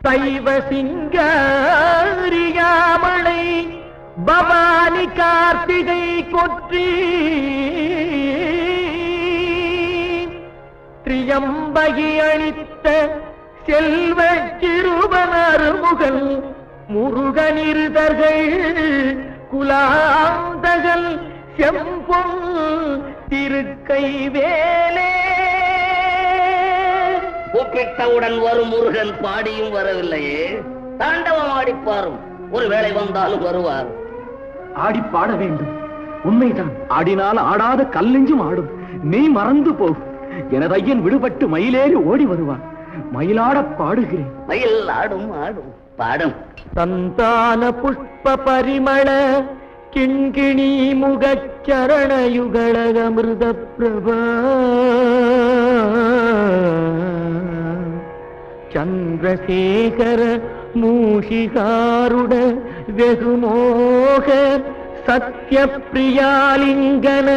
சைவ சிங்காரியாமலை பவானி கார்த்திகை கொற்றி. திரியம்பகி அளித்த செல்வ சிறுவனருமுகல் முருகனிருதர்கள் குலாந்தகள் செம்பொன் திருக்கை வேலே கூப்பிட்டவுடன் வரும் முருகன் பாடியும் வரவில்லையே. தாண்டவம் ஆடிப்பாரும் ஒருவேளை வந்தாலும் வருவார். ஆடி பாட வேண்டும். உண்மைதான். ஆடினால் ஆடாத கல்லெஞ்சும் ஆடும். நீ மறந்து போகும் எனது ஐயன் விடுபட்டு மயிலேறி ஓடி வருவான். மயிலாடப் பாடுகிறேன். மயில் ஆடும் ஆடும். பாடும். சந்தான புஷ்ப பரிமள கிண்கிணி முகச்சரணயுகளகமிருத பிரபா. சந்திரசேகர மூஷிகாருட வெகுமோக சத்ய பிரியாலிங்கன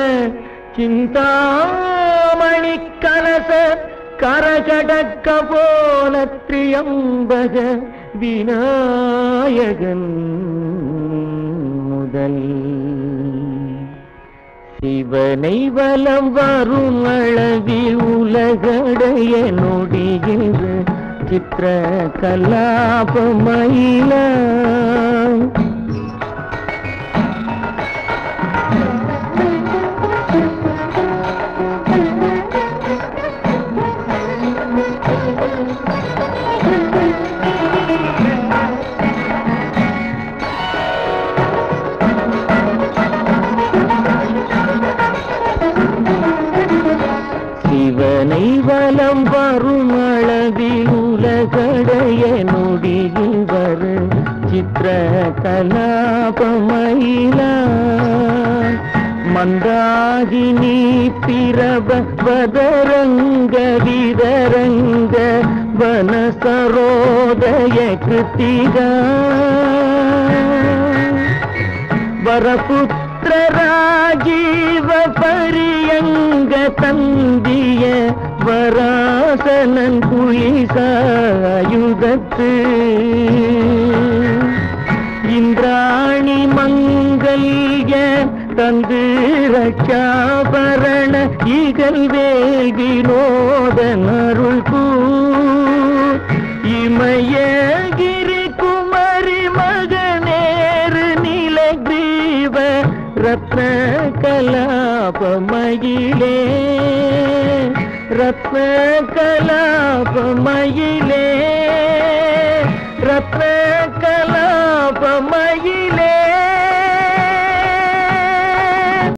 சிந்தாமணி கலச கரகடக்க போல திரியம்பக விநாயகன் முதல். சிவனை வலம் வரும் அளவில் உலகடைய நொடிகின்ற சித்திர கலாபமயில. சிவனை வலம் வரும் அளவிலும் கலாபமயிலா. மந்தாகினி பிரப விதரங்க வனசரோதய கிருத்திகா. வரபுத்திர ராஜீவ பரியங்க தந்திய வராசனன் குளிசாயுதத்து தந்து ரட்சாபரண இகல் வேல் வினோதன் பூ கூ இமயகிரி குமரி மகனேறு நிலகிரீவ ரத்ன கலாபமயிலே ரத்ன கலாபமயிலே ரத்ன